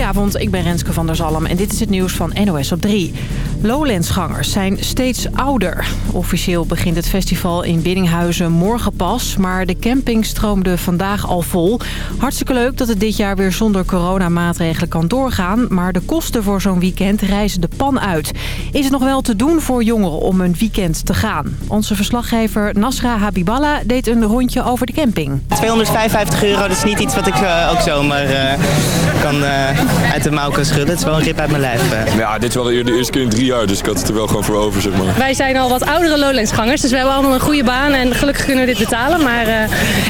Goedenavond, ik ben Renske van der Zalm en dit is het nieuws van NOS op 3. Lowlandsgangers zijn steeds ouder. Officieel begint het festival in Biddinghuizen morgen pas... maar de camping stroomde vandaag al vol. Hartstikke leuk dat het dit jaar weer zonder coronamaatregelen kan doorgaan... maar de kosten voor zo'n weekend reizen de pan uit. Is het nog wel te doen voor jongeren om een weekend te gaan? Onze verslaggever Nasra Habiballa deed een rondje over de camping. 255 euro, dat is niet iets wat ik uh, ook zomaar uh, kan, uh, uit de mouw kan schudden. Het is wel een rip uit mijn lijf. Ja, dit is wel de eerste keer in drie jaar, dus ik had het er wel gewoon voor over, zeg maar. Wij zijn al wat oudere Lowlandsgangers, dus we hebben allemaal een goede baan en gelukkig kunnen we dit betalen. Maar uh,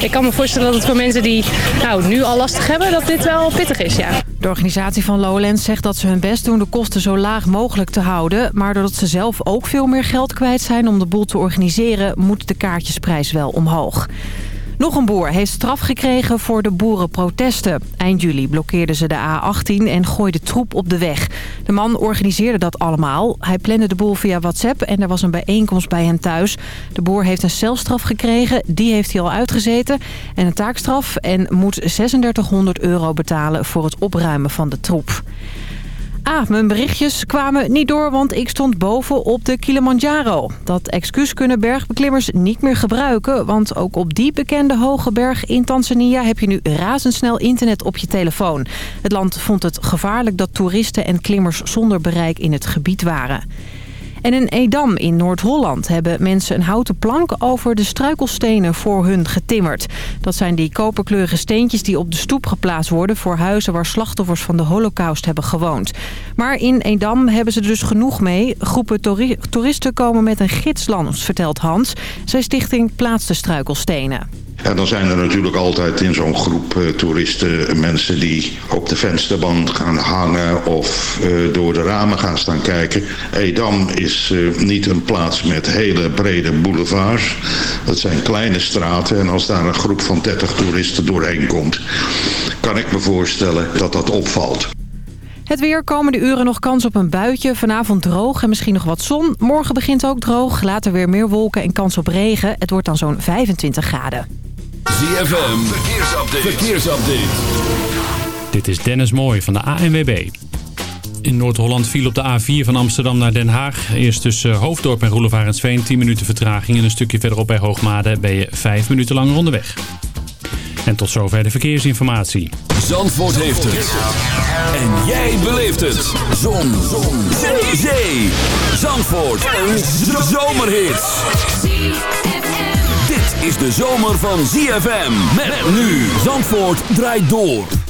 ik kan me voorstellen dat het voor mensen die nou, nu al lastig hebben, dat dit wel pittig is, ja. De organisatie van Lowlands zegt dat ze hun best doen de kosten zo laag mogelijk te houden. Maar doordat ze zelf ook veel meer geld kwijt zijn om de boel te organiseren, moet de kaartjesprijs wel omhoog. Nog een boer heeft straf gekregen voor de boerenprotesten. Eind juli blokkeerden ze de A18 en gooiden troep op de weg. De man organiseerde dat allemaal. Hij plande de boel via WhatsApp en er was een bijeenkomst bij hem thuis. De boer heeft een celstraf gekregen, die heeft hij al uitgezeten. En een taakstraf en moet 3600 euro betalen voor het opruimen van de troep. Ah, mijn berichtjes kwamen niet door, want ik stond boven op de Kilimanjaro. Dat excuus kunnen bergbeklimmers niet meer gebruiken... want ook op die bekende hoge berg in Tanzania... heb je nu razendsnel internet op je telefoon. Het land vond het gevaarlijk dat toeristen en klimmers zonder bereik in het gebied waren. En in Edam in Noord-Holland hebben mensen een houten plank over de struikelstenen voor hun getimmerd. Dat zijn die koperkleurige steentjes die op de stoep geplaatst worden voor huizen waar slachtoffers van de holocaust hebben gewoond. Maar in Edam hebben ze er dus genoeg mee. Groepen toeristen komen met een gids langs, vertelt Hans. Zijn stichting plaatst de struikelstenen. En dan zijn er natuurlijk altijd in zo'n groep uh, toeristen mensen die op de vensterband gaan hangen of uh, door de ramen gaan staan kijken. Edam is uh, niet een plaats met hele brede boulevards. Dat zijn kleine straten en als daar een groep van 30 toeristen doorheen komt, kan ik me voorstellen dat dat opvalt. Het weer komende uren nog kans op een buitje. Vanavond droog en misschien nog wat zon. Morgen begint ook droog. Later weer meer wolken en kans op regen. Het wordt dan zo'n 25 graden. ZFM, verkeersupdate. verkeersupdate. Dit is Dennis Mooij van de ANWB. In Noord-Holland viel op de A4 van Amsterdam naar Den Haag. Eerst tussen Hoofddorp en Roelevarensveen 10 minuten vertraging. En een stukje verderop bij Hoogmade ben je 5 minuten langer onderweg. En tot zover de verkeersinformatie. Zandvoort heeft het. En jij beleeft het. Zon. Zon. Zee. Zee. Zandvoort. Een zomerhit is de zomer van ZFM. Met nu Zandvoort draait door.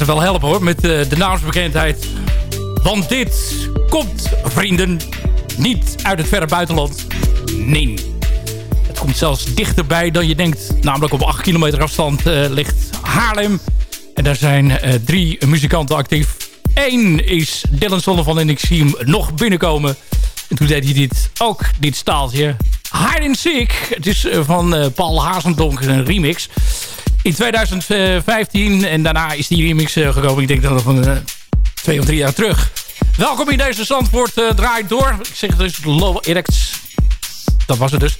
Ze wel helpen hoor, met uh, de naamsbekendheid. Want dit komt, vrienden, niet uit het verre buitenland. Nee. Het komt zelfs dichterbij dan je denkt. Namelijk op 8 kilometer afstand uh, ligt Haarlem. En daar zijn uh, drie muzikanten actief. Eén is Dylan Sullivan en ik zie hem nog binnenkomen. En toen deed hij dit, ook dit staaltje. Hide and Seek. Het is van Paul Hazendonk, een remix. In 2015 en daarna is die remix uh, gekomen. Ik denk dat van uh, twee of drie jaar terug. Welkom in deze Zandvoort uh, draait door. Ik zeg dus Low Erects. Dat was het dus.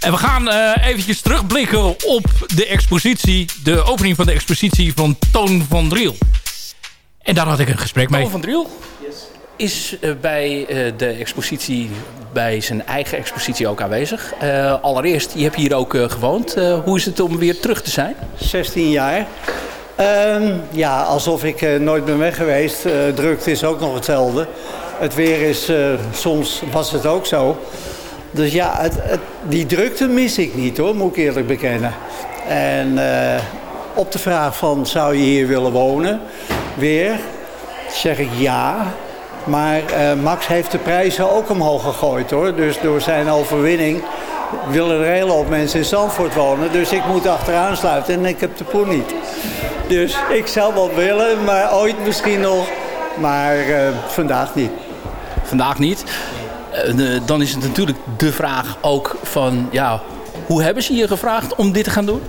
En we gaan uh, eventjes terugblikken op de expositie. De opening van de expositie van Toon van Driel. En daar had ik een gesprek mee. Toon van Driel yes. Is uh, bij uh, de expositie, bij zijn eigen expositie ook aanwezig. allereerst, je hebt hier ook gewoond. hoe is het om weer terug te zijn? 16 jaar. Um, ja, alsof ik nooit ben weg geweest. Drukte is ook nog hetzelfde. Het weer is, soms was het ook zo. Dus ja, het, die drukte mis ik niet hoor, moet ik eerlijk bekennen. En op de vraag van, zou je hier willen wonen? Weer, zeg ik ja. Maar Max heeft de prijzen ook omhoog gegooid hoor. Dus door zijn overwinning willen er een hele hoop mensen in Zandvoort wonen. Dus ik moet achteraan sluiten en ik heb de poen niet. Dus ik zou wel willen, maar ooit misschien nog. Maar uh, vandaag niet. Vandaag niet. Uh, dan is het natuurlijk de vraag ook van... ja, hoe hebben ze je gevraagd om dit te gaan doen?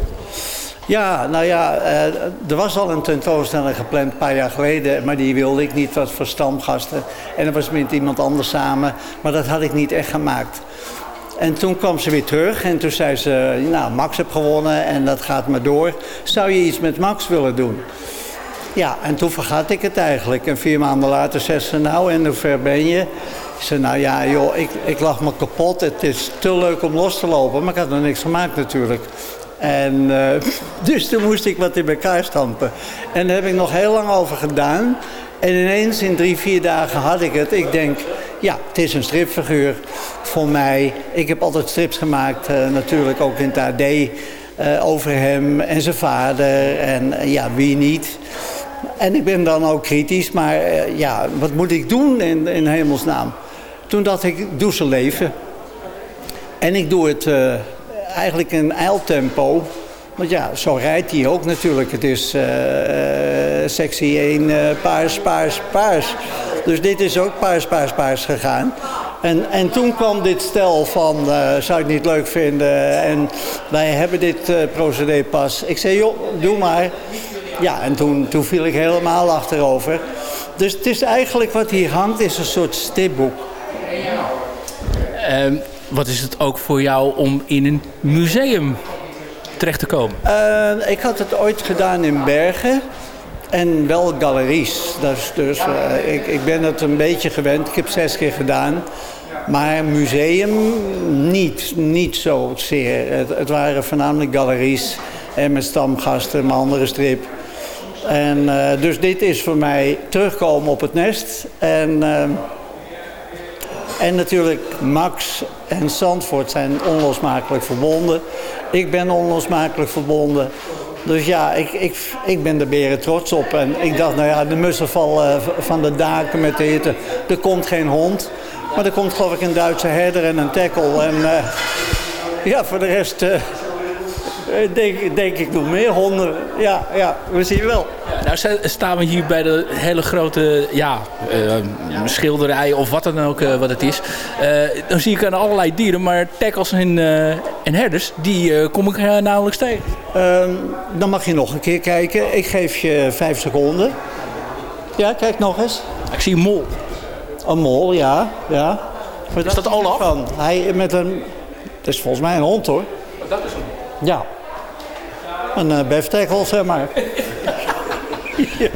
Ja, nou ja, uh, er was al een tentoonstelling gepland een paar jaar geleden. Maar die wilde ik niet, wat voor stamgasten. En dat was met iemand anders samen. Maar dat had ik niet echt gemaakt. En toen kwam ze weer terug en toen zei ze, nou Max heb gewonnen en dat gaat maar door. Zou je iets met Max willen doen? Ja, en toen vergat ik het eigenlijk. En vier maanden later zei ze, nou en hoe ver ben je? Ik zei, nou ja joh, ik, ik lag me kapot. Het is te leuk om los te lopen, maar ik had nog niks gemaakt natuurlijk. En uh, dus toen moest ik wat in elkaar stampen. En daar heb ik nog heel lang over gedaan. En ineens in drie, vier dagen had ik het. Ik denk, ja, het is een stripfiguur voor mij. Ik heb altijd strips gemaakt, uh, natuurlijk ook in het AD. Uh, over hem en zijn vader en ja, wie niet. En ik ben dan ook kritisch, maar ja, wat moet ik doen in, in hemelsnaam? Toen dacht ik, doe ze leven. En ik doe het eigenlijk in eiltempo. Want ja, zo rijdt hij ook natuurlijk. Het is sectie 1 paars, paars, paars. Dus dit is ook paars, paars, paars gegaan. En, en toen kwam dit stel van, uh, zou het niet leuk vinden? En wij hebben dit uh, procedé pas. Ik zei, joh, doe maar. Ja, en toen, toen viel ik helemaal achterover. Dus het is eigenlijk wat hier hangt, is een soort stipboek. Uh, wat is het ook voor jou om in een museum terecht te komen? ik had het ooit gedaan in Bergen. En wel galeries. Dus, dus ik, ik ben het een beetje gewend. Ik heb zes keer gedaan. Maar museum niet, niet zozeer. Het, het waren voornamelijk galeries en met stamgasten, mijn andere strip. En uh, dus dit is voor mij terugkomen op het nest. En, en natuurlijk Max en Zandvoort zijn onlosmakelijk verbonden. Ik ben onlosmakelijk verbonden. Dus ja, ik, ik, ik ben er beren trots op. En ik dacht, nou ja, de mussen vallen van de daken met de hitte. Er komt geen hond. Maar er komt geloof ik een Duitse herder en een tackle. En uh, ja, voor de rest uh, denk, denk ik nog meer honden. Ja, ja we zien wel. Ja, nou staan we hier bij de hele grote ja, uh, schilderij of wat dan ook wat het is. dan zie ik aan allerlei dieren, maar tackles en, en herders, die kom ik nauwelijks tegen. Ehm, dan mag je nog een keer kijken. Ik geef je vijf seconden. Ja, kijk nog eens. Ik zie een mol. Een mol, ja. ja. Maar is dat Olaf? Van. Hij met een... Het is volgens mij een hond hoor. Dat is een Ja. Een uh, beftekkel, zeg maar. ja.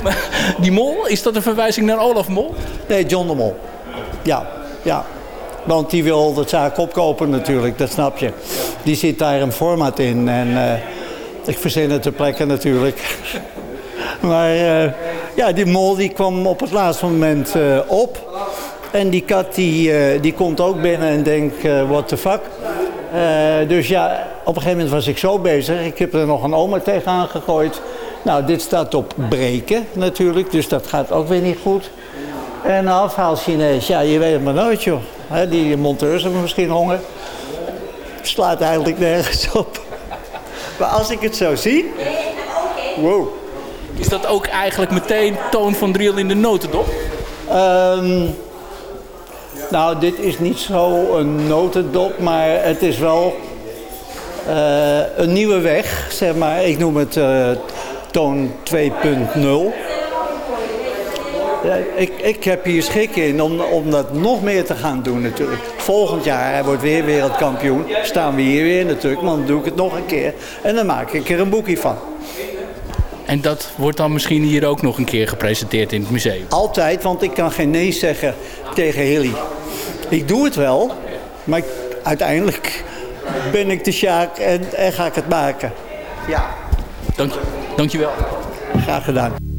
Die mol, is dat een verwijzing naar Olaf Mol? Nee, John de Mol. Ja, ja. Want die wil de zaak opkopen natuurlijk, dat snap je. Die zit daar een format in en uh, ik verzin het ter plekke natuurlijk. maar uh, ja, die mol die kwam op het laatste moment uh, op. En die kat die, die komt ook binnen en denkt, what the fuck. dus ja, op een gegeven moment was ik zo bezig. Ik heb er nog een oma tegenaan gegooid. Nou, dit staat op breken natuurlijk, dus dat gaat ook weer niet goed. En afhaal Chinees, ja, je weet het maar nooit, joh. Hè, die monteurs hebben misschien honger. Slaat eigenlijk nergens op. Maar als ik het zo zie... Wow. Is dat ook eigenlijk meteen toon van drill in de notendop? Ehm, nou, dit is niet zo een notendop, maar het is wel een nieuwe weg, zeg maar. Ik noem het eh, toon 2.0. Ja, ik, ik heb hier schik in om, om dat nog meer te gaan doen natuurlijk. Volgend jaar, hij wordt weer wereldkampioen, staan we hier weer natuurlijk, maar dan doe ik het nog een keer. En dan maak ik er een boekje van. En dat wordt dan misschien hier ook nog een keer gepresenteerd in het museum? Altijd, want ik kan geen nee zeggen tegen Hilly. Ik doe het wel, maar ik- uiteindelijk ben ik de Sjaak en, en ga ik het maken. Ja. Dank je, dankjewel. Graag gedaan.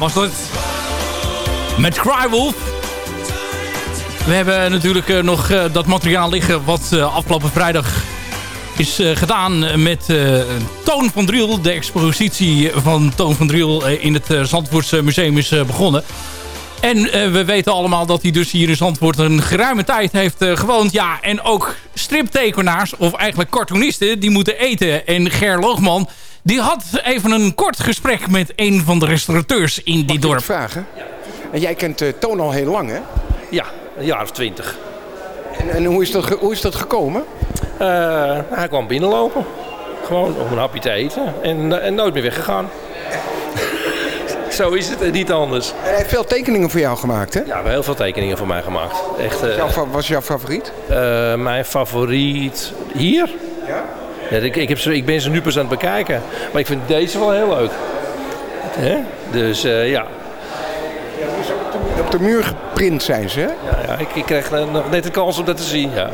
Was dat met Crywolf. We hebben natuurlijk eh, nog eh, dat materiaal liggen wat eh, afgelopen vrijdag is gedaan met Toon van Driel. De expositie van Toon van Driel in het Zandvoortse Museum is begonnen. En we weten allemaal dat hij dus hier in Zandvoort een geruime tijd heeft gewoond. Ja, en ook striptekenaars, of eigenlijk cartoonisten, die moeten eten. En Ger Loogman, die had even een kort gesprek met een van de restaurateurs in dit dorp. vragen? En jij kent uh, Toon al heel lang, hè? Ja, een jaar of twintig. En, en hoe, is dat, hoe is dat gekomen? Eh, hij kwam binnenlopen. Gewoon om een hapje te eten. En, en nooit meer weggegaan. Zo is het en niet anders. En hij heeft veel tekeningen voor jou gemaakt, hè? Ja, we hebben heel veel tekeningen voor mij gemaakt. Echt, eh, Jouw fa- was jouw favoriet? eh, mijn favoriet hier? Ja? Ja, ik, ik, heb ze, ik ben ze nu pas aan het bekijken. Maar ik vind deze wel heel leuk. Hè? Dus eh, ja. Op de muur geprint zijn ze, hè? Ja, ja ik, ik kreeg eh, nog net de kans om dat te zien. Ja.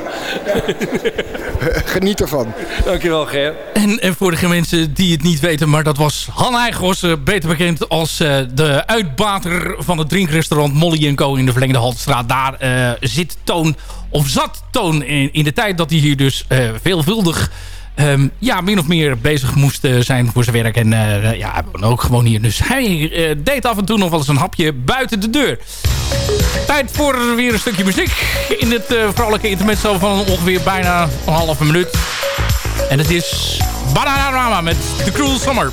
Geniet ervan. Dankjewel, Ger. En, en voor de mensen die het niet weten, maar dat was Han Eijgos, eh, beter bekend als eh, de uitbater van het drinkrestaurant Molly Co. in de Verlengde Haltestraat. Daar eh, zit Toon, of zat Toon in, in de tijd dat hij hier dus eh, veelvuldig ehm, ja, min of meer bezig moest eh, zijn voor zijn werk. En eh, ja, ook gewoon hier. Dus hij eh, deed af en toe nog wel eens een hapje buiten de deur. Tijd voor weer een stukje muziek in dit eh vrolijke intermezzo van ongeveer bijna een halve minuut. En het is Bananarama met The Cruel Summer.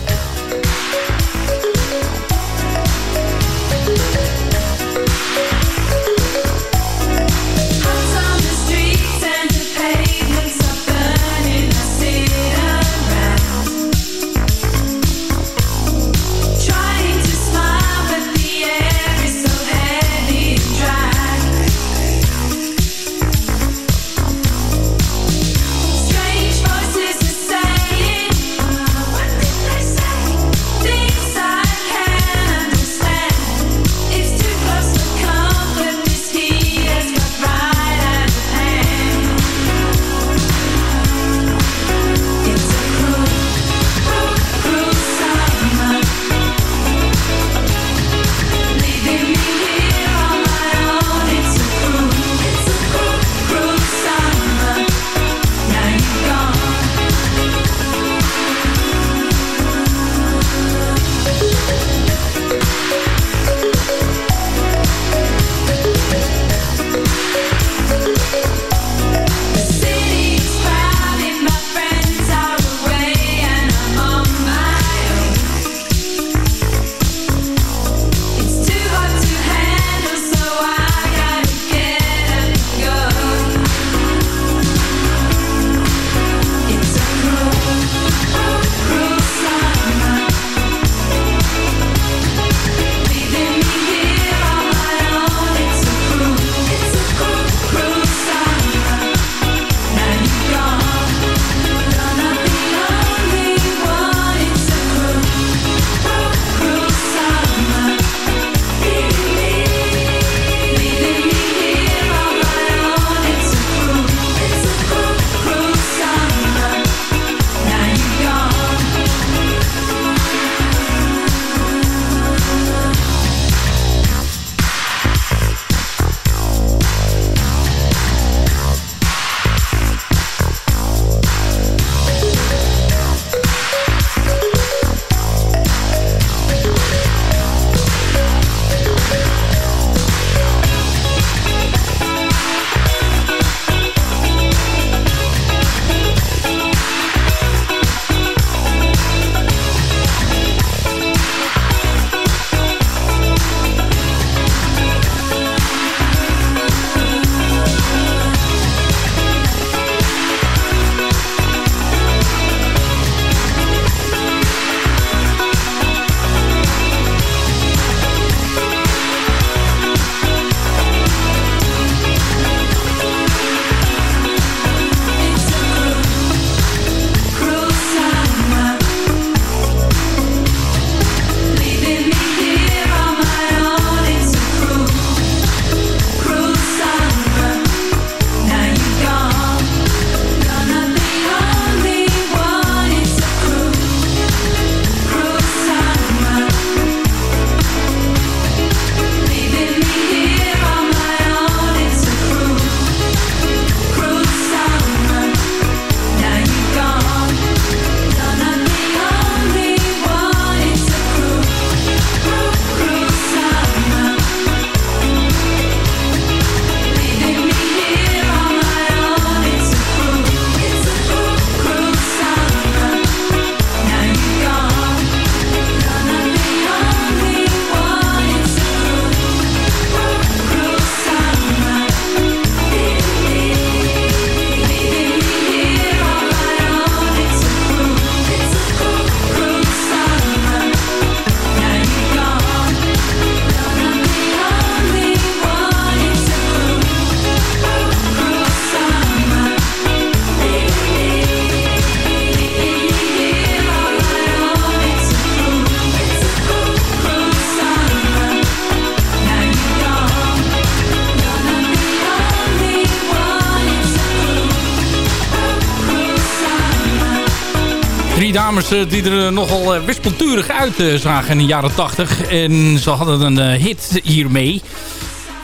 Dames eh, die er nogal uh, wispelturig uitzagen in de jaren 80. En ze hadden een eh, hit hiermee.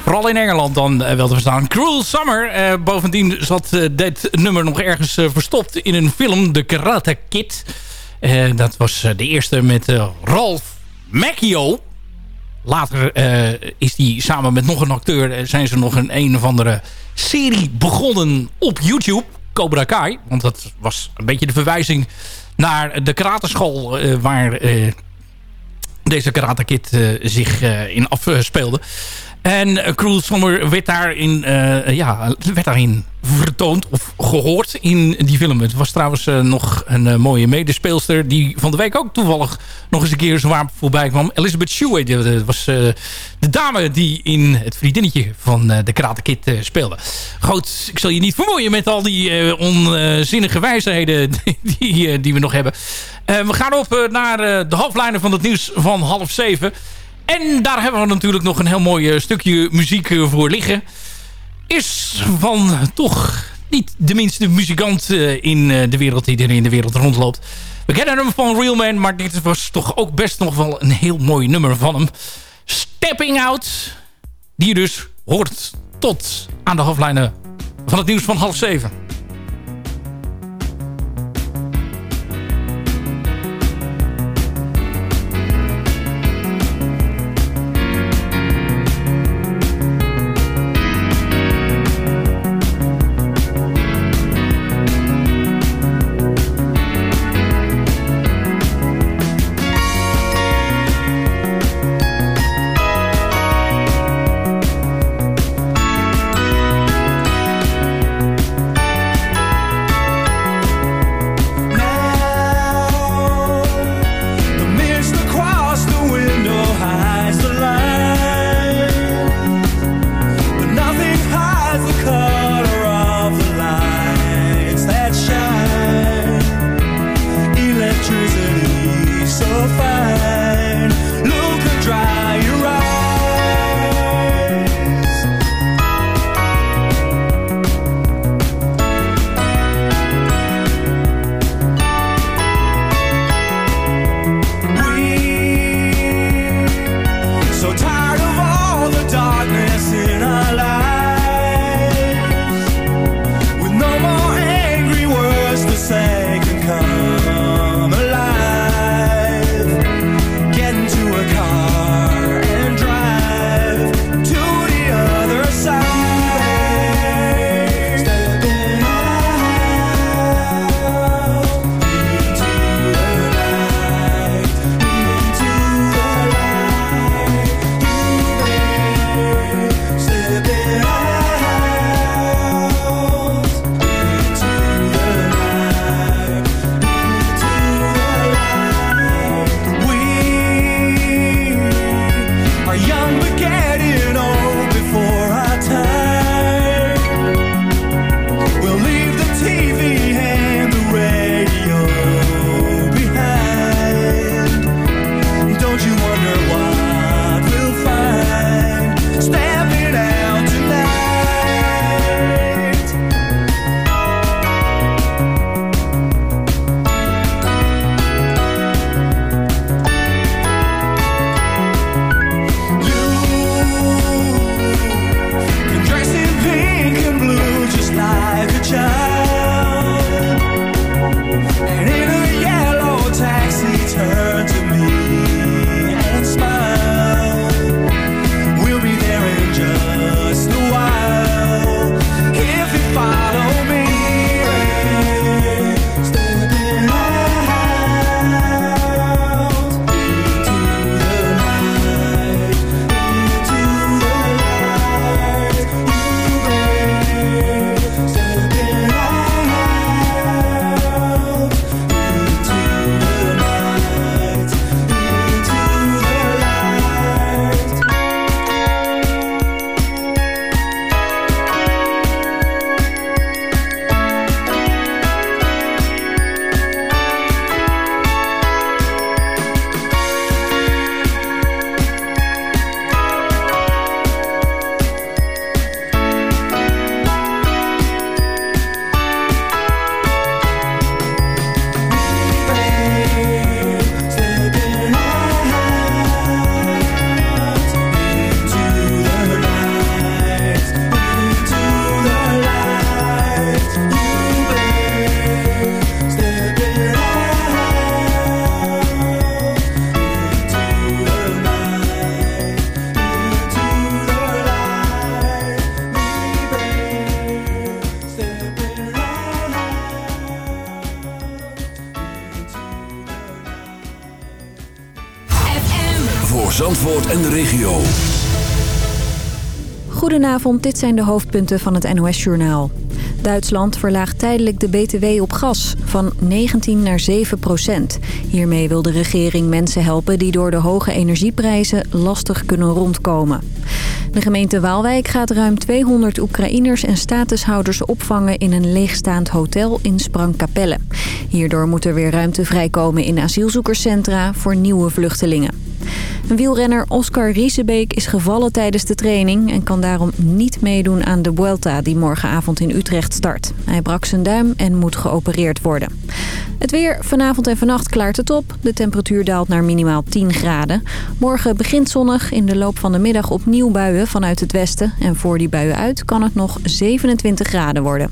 Vooral in Engeland dan wel te verstaan. Cruel Summer. Bovendien zat dit nummer nog ergens verstopt in een film. De Karate Kid. dat was de eerste met Ralph Macchio. Later is hij samen met nog een acteur... zijn ze nog een een of andere serie begonnen op YouTube. Cobra Kai. Want dat was een beetje de verwijzing naar de karateschool... waar deze Karate Kid zich in afspeelde. En uh, Cruel Summer werd daarin, uh, ja, werd vertoond of gehoord in die film. Het was trouwens uh, nog een mooie medespeelster... die van de week ook toevallig nog eens een keer zwaar voorbij kwam. Elizabeth Shue, dat was de dame die in het vriendinnetje van de Karate speelde. Goed, ik zal je niet vermoeien met al die onzinnige wijsheden die, die we nog hebben. we gaan op naar de hoofdlijnen van het nieuws van half zeven... En daar hebben we natuurlijk nog een heel mooi stukje muziek voor liggen. Is van toch niet de minste muzikant in de wereld die er in de wereld rondloopt. We kennen hem van Real Man, maar dit was toch ook best nog wel een heel mooi nummer van hem. Stepping Out, die dus hoort tot aan de hoofdlijnen van het nieuws van half zeven. Goedenavond, dit zijn de hoofdpunten van het NOS-journaal. Duitsland verlaagt tijdelijk de BTW op gas van 19 naar 7 procent. Hiermee wil de regering mensen helpen die door de hoge energieprijzen lastig kunnen rondkomen. De gemeente Waalwijk gaat ruim 200 Oekraïners en statushouders opvangen in een leegstaand hotel in Sprangkapelle. Hierdoor moet er weer ruimte vrijkomen in asielzoekerscentra voor nieuwe vluchtelingen. Wielrenner Oscar Riesebeek is gevallen tijdens de training... en kan daarom niet meedoen aan de Vuelta die morgenavond in Utrecht start. Hij brak zijn duim en moet geopereerd worden. Het weer, vanavond en vannacht klaart het op. De temperatuur daalt naar minimaal 10 graden. Morgen begint zonnig, in de loop van de middag opnieuw buien vanuit het westen. En voor die buien uit kan het nog 27 graden worden.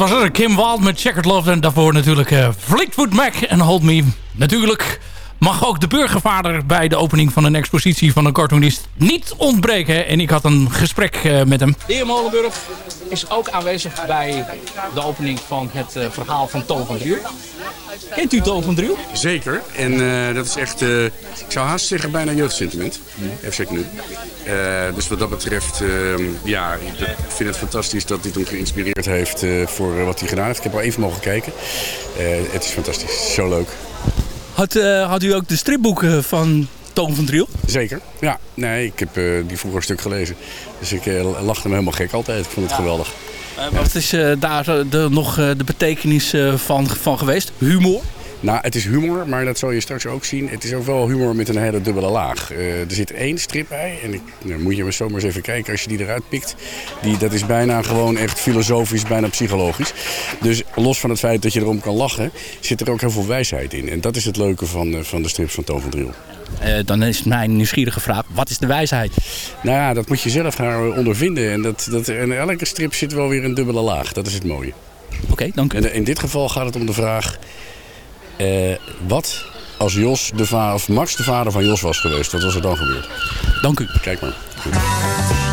Was er, Kim Wild met Checkered Love. En daarvoor natuurlijk eh, Fleetwood Mac en Hold Me. Natuurlijk mag ook de burgervader bij de opening van een expositie van een cartoonist niet ontbreken. En ik had een gesprek eh, met hem. De heer Molenburg is ook aanwezig bij de opening van het eh, verhaal van Toon van Driel. Kent u Toon van Driel? Zeker. En eh, dat is echt, eh, ik zou haast zeggen, bijna jeugdsentiment. FC nu. Eh, dus wat dat betreft, ehm, ja, ik vind het fantastisch dat dit hem geïnspireerd heeft eh, voor wat hij gedaan heeft. Ik heb al even mogen kijken. Eh, het is fantastisch. Zo leuk. Had, eh, had u ook de stripboeken van Toon van Driel? Zeker. Ja, nee, ik heb eh, die vroeger een stuk gelezen. Dus ik eh, lachte me helemaal gek altijd. Ik vond het geweldig. Wat is eh, daar de, nog eh, de betekenis eh, van, van geweest? Humor? Nou, het is humor, maar dat zal je straks ook zien. Het is ook wel humor met een hele dubbele laag. Eh, er zit één strip bij en ik, nou, moet je maar zomaar eens even kijken als je die eruit pikt. Die, dat is bijna gewoon echt filosofisch, bijna psychologisch. Dus los van het feit dat je erom kan lachen, zit er ook heel veel wijsheid in. En dat is het leuke van, eh, van de strips van Toon van Driel. Eh, dan is mijn nieuwsgierige vraag, wat is de wijsheid? Nou ja, dat moet je zelf gaan ondervinden. En dat, dat, in elke strip zit wel weer een dubbele laag. Dat is het mooie. Oké, dank u. En in dit geval gaat het om de vraag... eh, wat als Jos de va of Max de vader van Jos was geweest? Wat was er dan gebeurd? Dank u. Kijk maar. Anytime,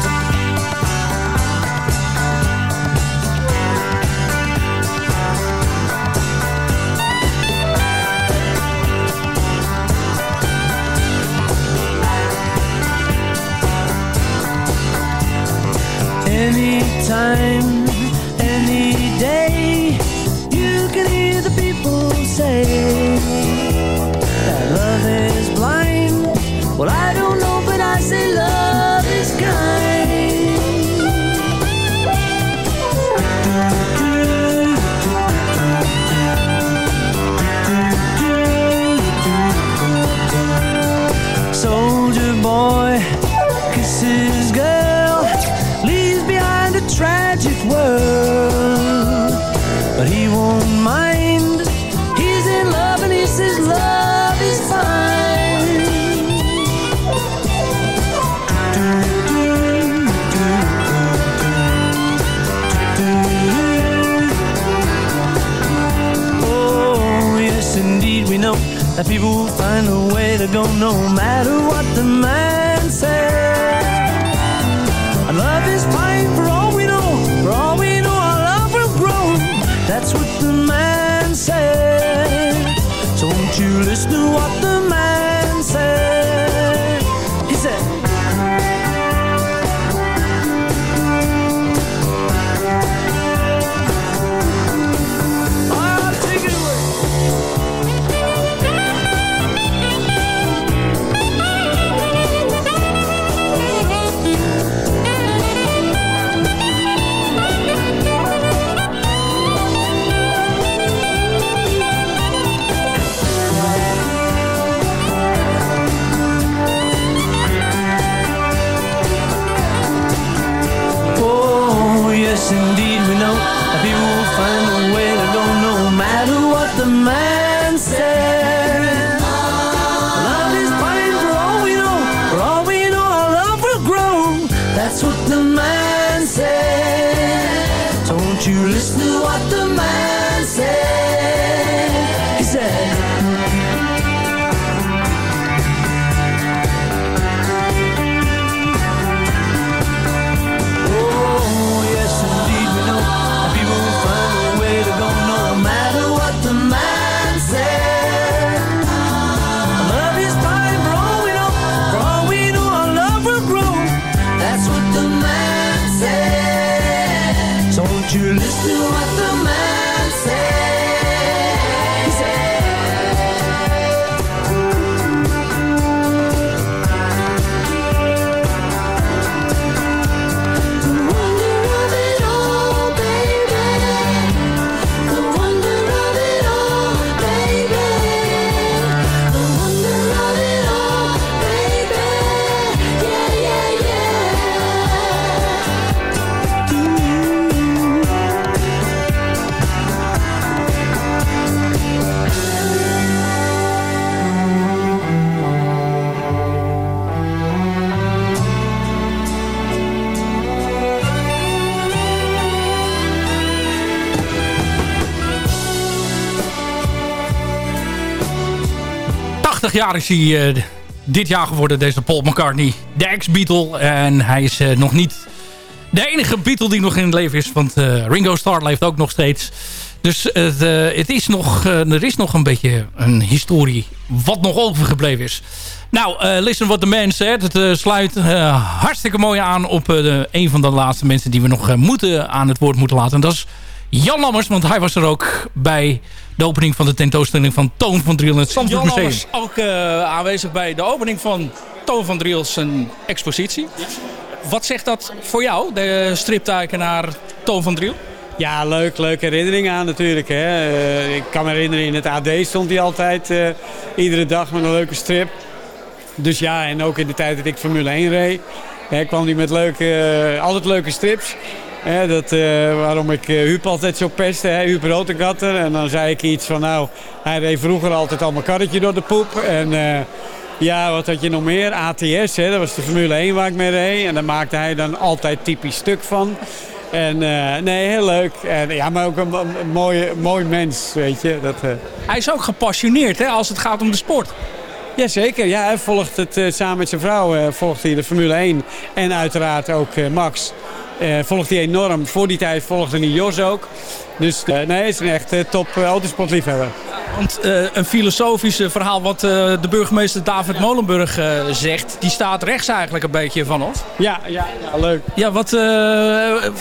80 jaar is hij eh, dit jaar geworden, deze Paul McCartney. De ex-Beatle. En hij is eh, nog niet de enige Beatle die nog in het leven is. Want eh, Ringo Starr leeft ook nog steeds. Dus het, is nog, er is nog een beetje een historie wat nog overgebleven is. Nou, eh, listen what the man said. Het sluit hartstikke mooi aan op de, een van de laatste mensen die we nog moeten aan het woord moeten laten. En dat is Jan Lammers, want hij was er ook bij de opening van de tentoonstelling van Toon van Driel in het Zandvoort Jan was ook eh, aanwezig bij de opening van Toon van Driels een expositie. Wat zegt dat voor jou, de striptekenaar Toon van Driel? Ja, leuk, leuke herinneringen aan natuurlijk. Hè. Eh, ik kan me herinneren, in het AD stond hij altijd eh, iedere dag met een leuke strip. Dus ja, en ook in de tijd dat ik Formule 1 reed, hè, kwam hij met leuke, altijd leuke strips. Dat, eh, waarom ik eh, Huub altijd zo pestte, hè, Huub Rotengatter. En dan zei ik iets van, nou, hij reed vroeger altijd al mijn karretje door de poep. En eh, ja, wat had je nog meer? ATS, hè, dat was de Formule 1 waar ik mee reed. En daar maakte hij dan altijd typisch stuk van. En nee, heel leuk. En, ja, maar ook een, een mooie, mooi mens, weet je. Dat, Hij is ook gepassioneerd hè, als het gaat om de sport. Jazeker, ja, hij volgt het eh, samen met zijn vrouw eh, volgt hij de Formule 1 en uiteraard ook eh, Max. Volgt hij enorm. Voor die tijd volgde hij Jos ook. Dus nee, hij is een echt eh, top uh, autosportliefhebber. Want een filosofisch verhaal wat de burgemeester David Molenburg zegt... die staat rechts eigenlijk een beetje van ons. Ja, ja, ja leuk. Ja, wat,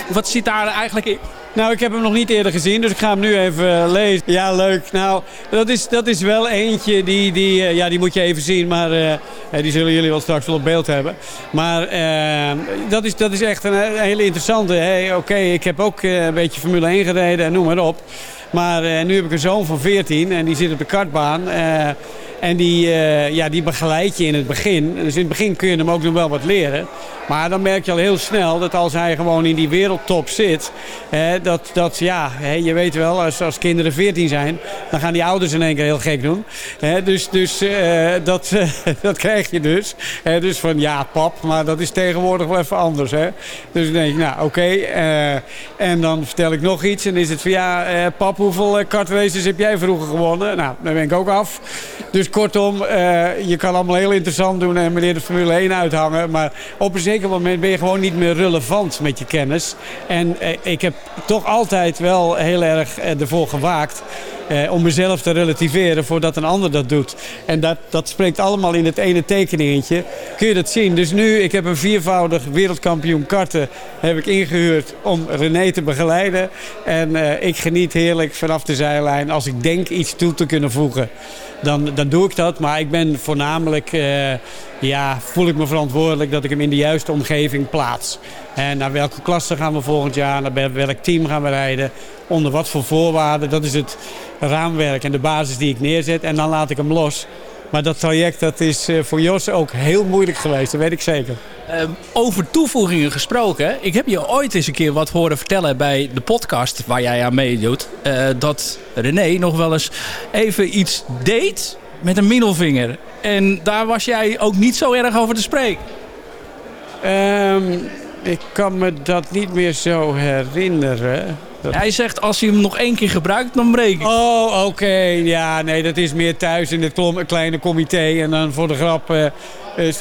wat zit daar eigenlijk in? Nou, ik heb hem nog niet eerder gezien, dus ik ga hem nu even eh, lezen. Ja, leuk. Nou, dat is, dat is wel eentje, die, die, eh, ja, die moet je even zien, maar eh, die zullen jullie wel straks wel op beeld hebben. Maar dat, is, dat is echt een, he- hele interessante. Oké, ik heb ook een beetje Formule 1 gereden en noem maar op. Maar nu heb ik een zoon van 14 en die zit op de kartbaan. En die, eh, ja, die begeleid je in het begin. Dus in het begin kun je hem ook nog wel wat leren. Maar dan merk je al heel snel dat als hij gewoon in die wereldtop zit... hè, dat, dat ja, hè, je weet wel, als, als kinderen 14 zijn... dan gaan die ouders in één keer heel gek doen. Hè, dus dus eh, dat, dat krijg je dus. Dus van ja, pap, maar dat is tegenwoordig wel even anders. Hè. Dus dan denk ik, nou oké. eh, en dan vertel ik nog iets. En is het van ja, pap, hoeveel kartraces heb jij vroeger gewonnen? Nou, dan ben ik ook af. Dus kortom, eh, je kan allemaal heel interessant doen en meneer de Formule 1 uithangen. Maar op een zeker moment ben je gewoon niet meer relevant met je kennis. En eh, ik heb toch altijd wel heel erg eh, ervoor gewaakt. om mezelf te relativeren voordat een ander dat doet. En dat, dat spreekt allemaal in het ene tekeningetje. Kun je dat zien. Dus nu, ik heb een viervoudig wereldkampioen karten heb ik ingehuurd om René te begeleiden. En ik geniet heerlijk vanaf de zijlijn als ik denk iets toe te kunnen voegen dan, dan doe ik dat. Maar ik ben voornamelijk, eh, ja, voel ik me verantwoordelijk dat ik hem in de juiste omgeving plaats. En naar welke klasse gaan we volgend jaar, naar wel- welk team gaan we rijden, onder wat voor voorwaarden. Dat is het raamwerk en de basis die ik neerzet en dan laat ik hem los. Maar dat traject dat is eh, voor Jos ook heel moeilijk geweest, dat weet ik zeker. Ehm, over toevoegingen gesproken. Ik heb je ooit eens een keer wat horen vertellen bij de podcast waar jij aan meedoet. eh, dat René nog wel eens even iets deed met een middelvinger. En daar was jij ook niet zo erg over te spreken. Ehm, ik kan me dat niet meer zo herinneren. Hij zegt als hij hem nog één keer gebruikt, dan breek ik. Oh, oké. Ja, nee, dat is meer thuis in het kleine comité. En dan voor de grap, eh,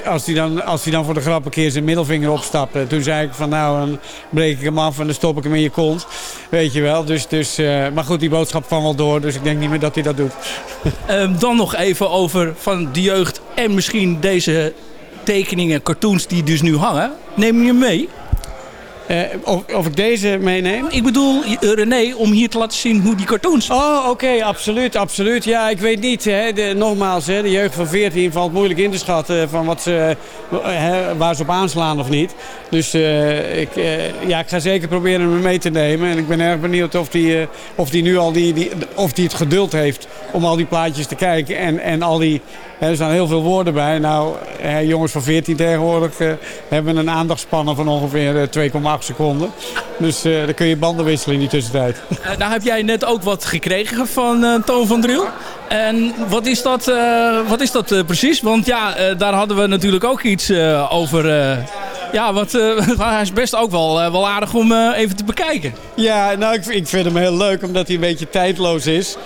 als hij dan, als hij dan voor de grap een keer zijn middelvinger opstapte. Toen zei ik van nou, dan breek ik hem af en dan stop ik hem in je kont. Weet je wel. Dus, dus, eh, maar goed, die boodschap kwam wel door. Dus ik denk niet meer dat hij dat doet. Ehm, dan nog even over van de jeugd en misschien deze tekeningen, cartoons die dus nu hangen. Neem je mee? Eh, of, of, ik deze meeneem? Ik bedoel, eh, René, om hier te laten zien hoe die cartoons... Oh, oké, absoluut, absoluut. Ja, ik weet niet. Hè, nogmaals, hè, de jeugd van 14 valt moeilijk in te schatten... van wat ze, eh, hè, waar ze op aanslaan of niet. Dus ik, ja, ik ga zeker proberen hem mee te nemen. En ik ben erg benieuwd of die, of die nu al die, die, of die het geduld heeft... om al die plaatjes te kijken en, en al die... Hè, er staan heel veel woorden bij. Nou, jongens van 14 tegenwoordig hebben een aandachtspannen van ongeveer 2,8 seconden. Dus uh, dan kun je banden wisselen in die tussentijd. Uh, nou heb jij net ook wat gekregen van eh, Toon van Driel. En wat is dat, wat is dat precies? Want ja, daar hadden we natuurlijk ook iets over... ja, wat, hij is best ook wel, wel aardig om even te bekijken. Ja, nou, ik, ik, vind hem heel leuk omdat hij een beetje tijdloos is.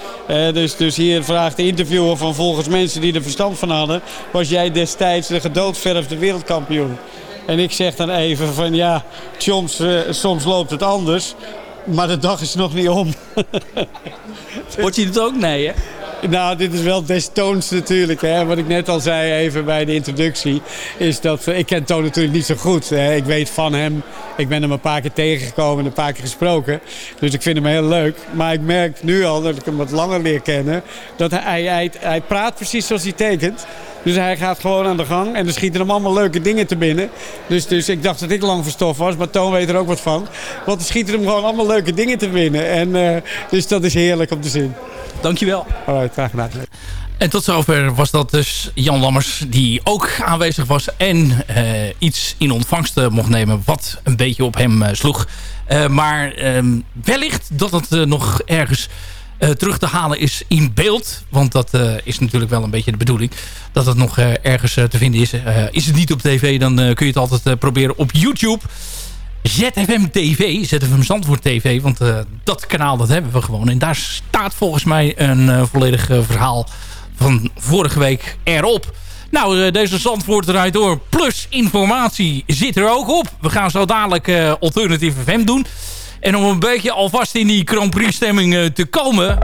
dus, dus hier vraagt de interviewer van volgens mensen die er verstand van hadden... was jij destijds de gedoodverfde wereldkampioen. En ik zeg dan even van ja, soms, eh, soms loopt het anders... maar de dag is nog niet om. Wordt hij het ook? Nee, hè? Nou, dit is wel des toons natuurlijk. Hè. Wat ik net al zei even bij de introductie... is dat eh, ik ken Toon natuurlijk niet zo goed. Hè. Ik weet van hem. Ik ben hem een paar keer tegengekomen en een paar keer gesproken. Dus ik vind hem heel leuk. Maar ik merk nu al, dat ik hem wat langer leer kennen... dat hij, hij, hij praat precies zoals hij tekent. Dus hij gaat gewoon aan de gang. En er schieten hem allemaal leuke dingen te binnen. Dus, dus ik dacht dat ik lang verstof was. Maar Toon weet er ook wat van. Want er schieten hem gewoon allemaal leuke dingen te binnen. En, eh, dus dat is heerlijk om te zien. Dankjewel. Alright, graag gedaan. En tot zover was dat dus Jan Lammers die ook aanwezig was en eh, iets in ontvangst eh, mocht nemen wat een beetje op hem sloeg. Maar ehm, wellicht dat het nog ergens eh, terug te halen is in beeld. Want dat eh, is natuurlijk wel een beetje de bedoeling. Dat het nog eh, ergens te vinden is. Is het niet op tv, dan kun je het altijd proberen op YouTube. ZFM TV, ZFM Zandvoort TV. Want dat kanaal dat hebben we gewoon. En daar staat volgens mij een volledig verhaal van vorige week erop. Nou, deze Zandvoort eruit door. Plus informatie zit er ook op. We gaan zo dadelijk eh, Alternative FM doen. En om een beetje alvast in die Grand Prix stemming eh, te komen...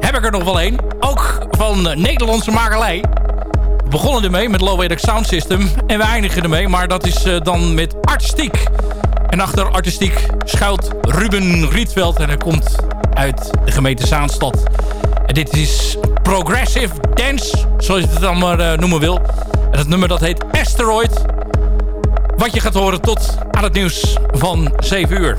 heb ik er nog wel één. Ook van Nederlandse makelij. We begonnen ermee met Low Edic Sound System. En we eindigen ermee. Maar dat is eh, dan met artistiek. En achter artistiek schuilt Ruben Rietveld. En hij komt uit de gemeente Zaanstad. En dit is Progressive Dance. Zoals je het dan maar eh, noemen wil. En het nummer dat heet Asteroid. Wat je gaat horen tot aan het nieuws van 7 uur.